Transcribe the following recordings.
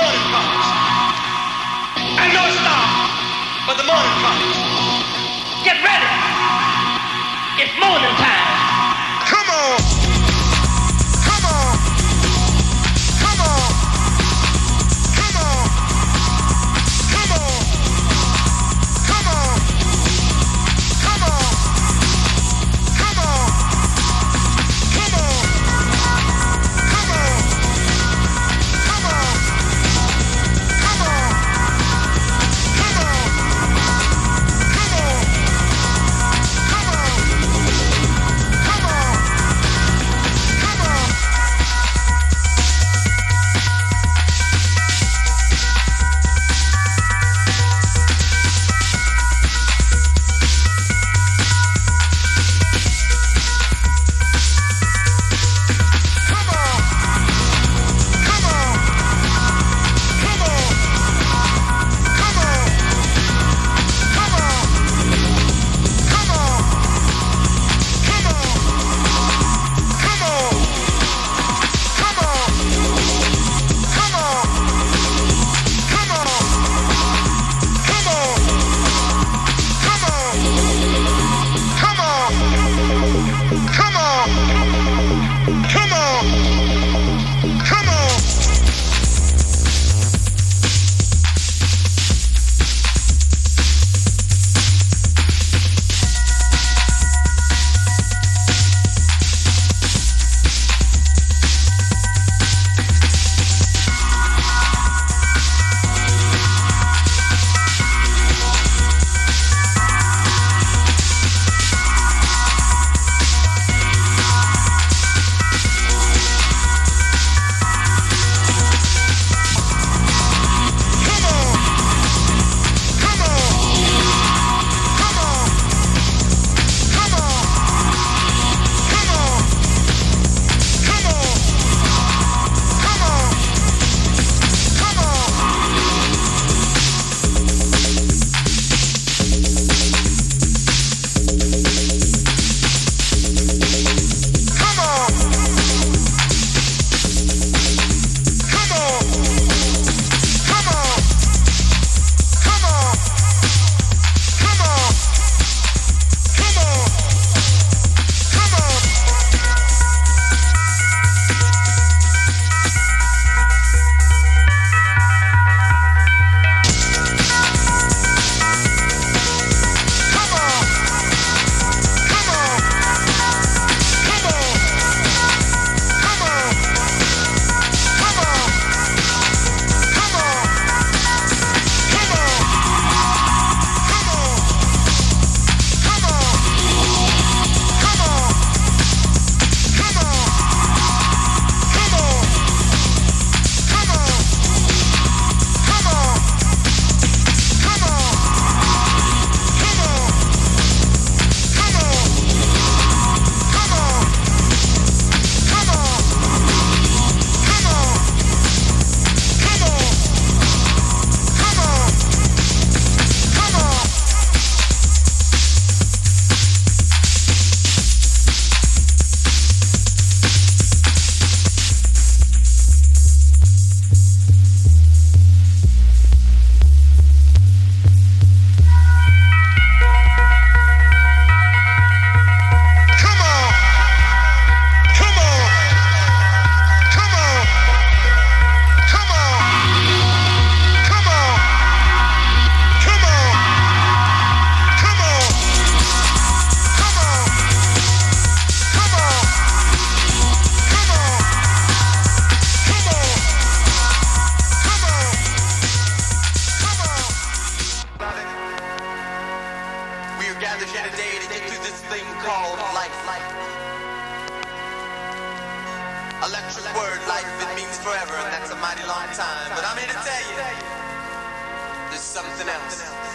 morning comes. and no stop. but the morning comes. Get ready. It's morning time. Come on. We're gathered here today to get through this thing called life. Electric word life, it means forever, and that's a mighty long time. But I'm here to tell you, there's something else.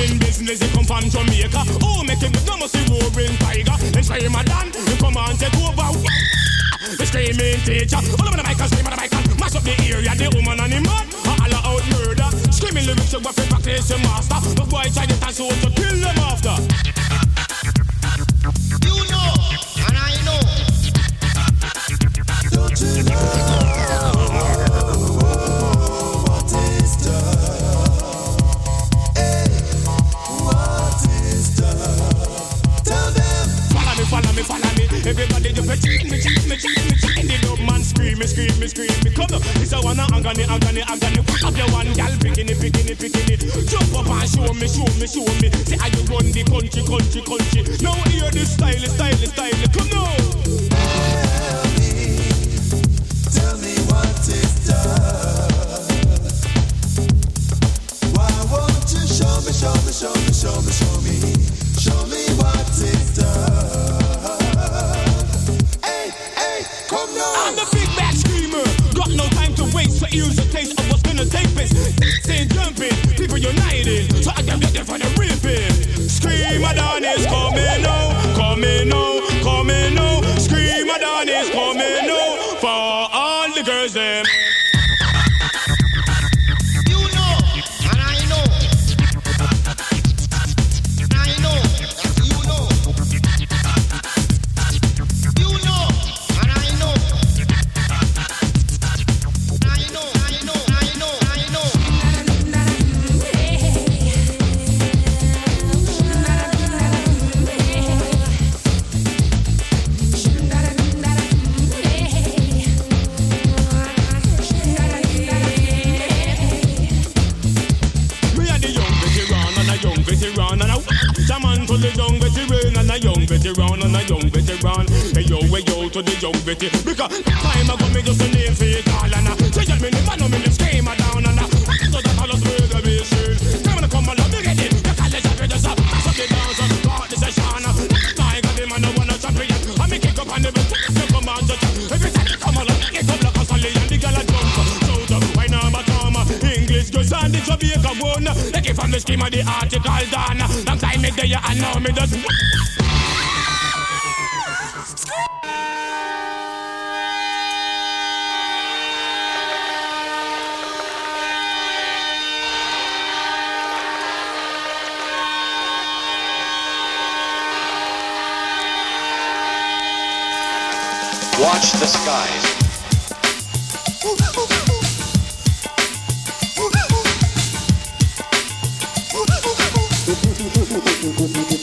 The screaming business, it come from Jamaica. Oh, make it no must be roaring tiger. And scream a dan, you come on, take over. The screaming teacher, all over the mic and scream on the mic and mash up the area. The woman and the man, all out murder. Screaming lyrics, you have to practice your master. The boy try to dance, so to kill them after. You know, and I know. Follow Everybody just cheat me, cheat me, cheat me, cheat me. The man screaming, screaming, screaming. Come on, it's a one agony, agony, agony. What up your one gal, picking it, picking it, picking it. Jump up and show me, show me, show me. Say how you run the country, country, country. Now hear the style, style, style. Come on. Veteran. Inclusive